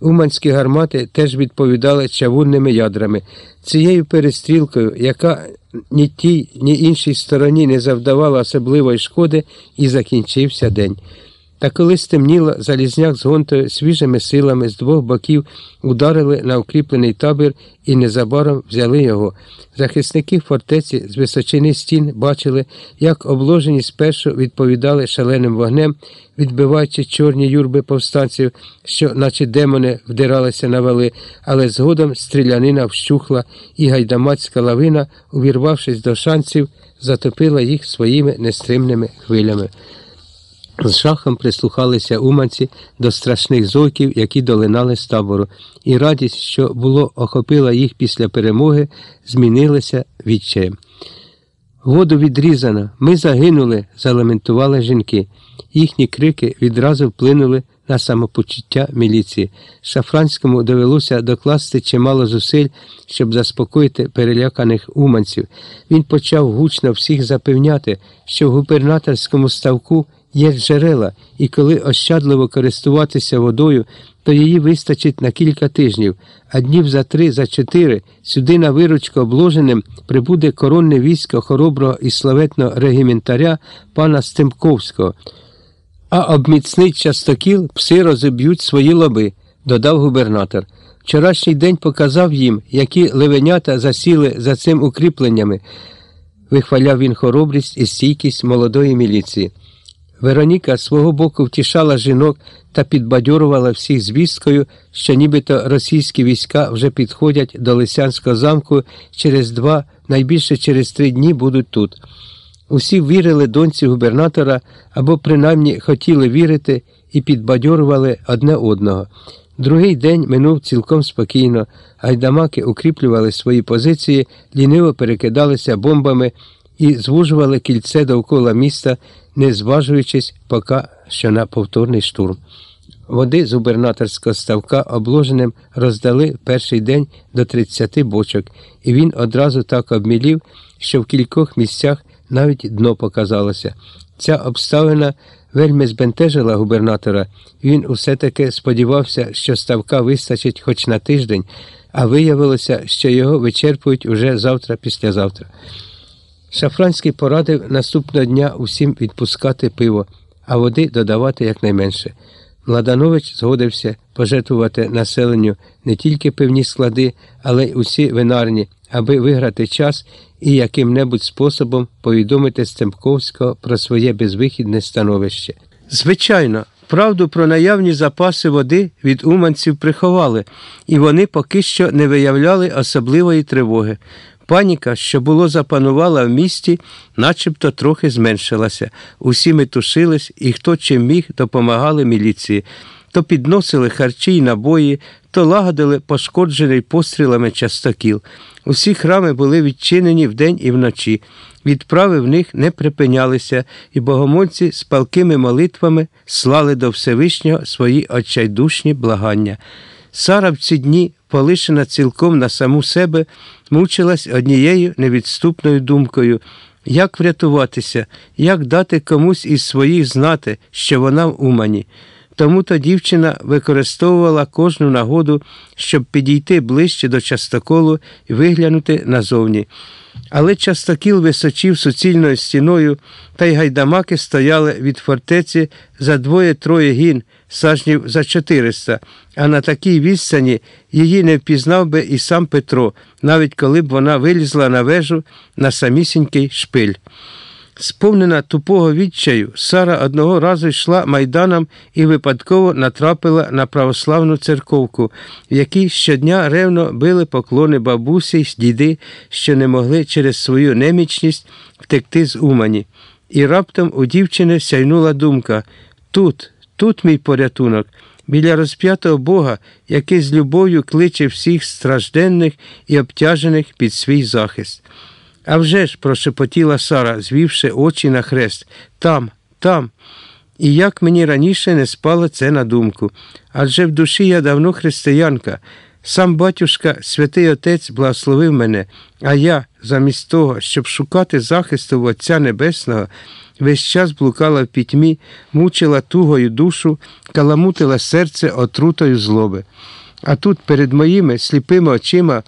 Уманські гармати теж відповідали чавунними ядрами. Цією перестрілкою, яка ні тій, ні іншій стороні не завдавала особливої шкоди, і закінчився день. Та коли стемніло, Залізняк з гонтою свіжими силами з двох боків ударили на укріплений табір і незабаром взяли його. Захисники фортеці з височини стін бачили, як обложені спершу відповідали шаленим вогнем, відбиваючи чорні юрби повстанців, що, наче демони, вдиралися на вали, але згодом стрілянина вщухла, і гайдамацька лавина, увірвавшись до шанців, затопила їх своїми нестримними хвилями. З шахом прислухалися уманці до страшних зойків, які долинали з табору, і радість, що було охопила їх після перемоги, змінилася відчаєм. Воду відрізано, ми загинули, залементували жінки. Їхні крики відразу вплинули на самопочуття міліції. Шафранському довелося докласти чимало зусиль, щоб заспокоїти переляканих уманців. Він почав гучно всіх запевняти, що в губернаторському ставку є джерела, і коли ощадливо користуватися водою, то її вистачить на кілька тижнів, а днів за три, за чотири сюди на виручку обложеним прибуде коронне військо хороброго і славетного регіментаря пана Стемковського. А обміцнить частокіл пси розіб'ють свої лоби, додав губернатор. Вчорашній день показав їм, які левенята засіли за цим укріпленнями. Вихваляв він хоробрість і стійкість молодої міліції. Вероніка свого боку втішала жінок та підбадьорувала всіх звісткою, що нібито російські війська вже підходять до Лисянського замку через два, найбільше через три дні будуть тут. Усі вірили доньці губернатора або принаймні хотіли вірити і підбадьорували одне одного. Другий день минув цілком спокійно, гайдамаки укріплювали свої позиції, ліниво перекидалися бомбами і звужували кільце довкола міста, не зважуючись поки що на повторний штурм. Води з губернаторського ставка обложеним роздали перший день до 30 бочок, і він одразу так обмілів, що в кількох місцях навіть дно показалося. Ця обставина вельми збентежила губернатора, він усе таки сподівався, що ставка вистачить хоч на тиждень, а виявилося, що його вичерпують уже завтра-післязавтра. Шафранський порадив наступного дня усім відпускати пиво, а води додавати якнайменше. Младанович згодився пожертвувати населенню не тільки пивні склади, але й усі винарні, аби виграти час і яким-небудь способом повідомити Стемпковського про своє безвихідне становище. Звичайно, правду про наявні запаси води від уманців приховали, і вони поки що не виявляли особливої тривоги. Паніка, що було запанувала в місті, начебто трохи зменшилася. Усі метушились, і хто чим міг, допомагали міліції. То підносили харчі й набої, то лагодили пошкоджений пострілами частокіл. Усі храми були відчинені вдень і вночі. Відправи в них не припинялися, і богомольці з палкими молитвами слали до Всевишнього свої очайдушні благання. Сара в ці дні, полишена цілком на саму себе, мучилась однією невідступною думкою як врятуватися, як дати комусь із своїх знати, що вона в Умані. Тому то дівчина використовувала кожну нагоду, щоб підійти ближче до частоколу і виглянути назовні. Але частокіл височив суцільною стіною, та й гайдамаки стояли від фортеці за двоє-троє гін, сажнів за чотириста, а на такій відстані її не впізнав би і сам Петро, навіть коли б вона вилізла на вежу на самісінький шпиль. Сповнена тупого відчаю, Сара одного разу йшла майданом і випадково натрапила на православну церковку, в якій щодня ревно били поклони бабусі й діди, що не могли через свою немічність втекти з Умані. І раптом у дівчини сяйнула думка тут, тут мій порятунок, біля розп'ятого Бога, який з любов'ю кличе всіх стражденних і обтяжених під свій захист. «А вже ж», – прошепотіла Сара, звівши очі на хрест, там, там. І як мені раніше не спало це на думку. Адже в душі я давно християнка, Сам батюшка, святий отець, благословив мене, а я, замість того, щоб шукати захисту в Отця Небесного, весь час блукала в пітьмі, мучила тугою душу, каламутила серце отрутою злоби. А тут перед моїми сліпими очима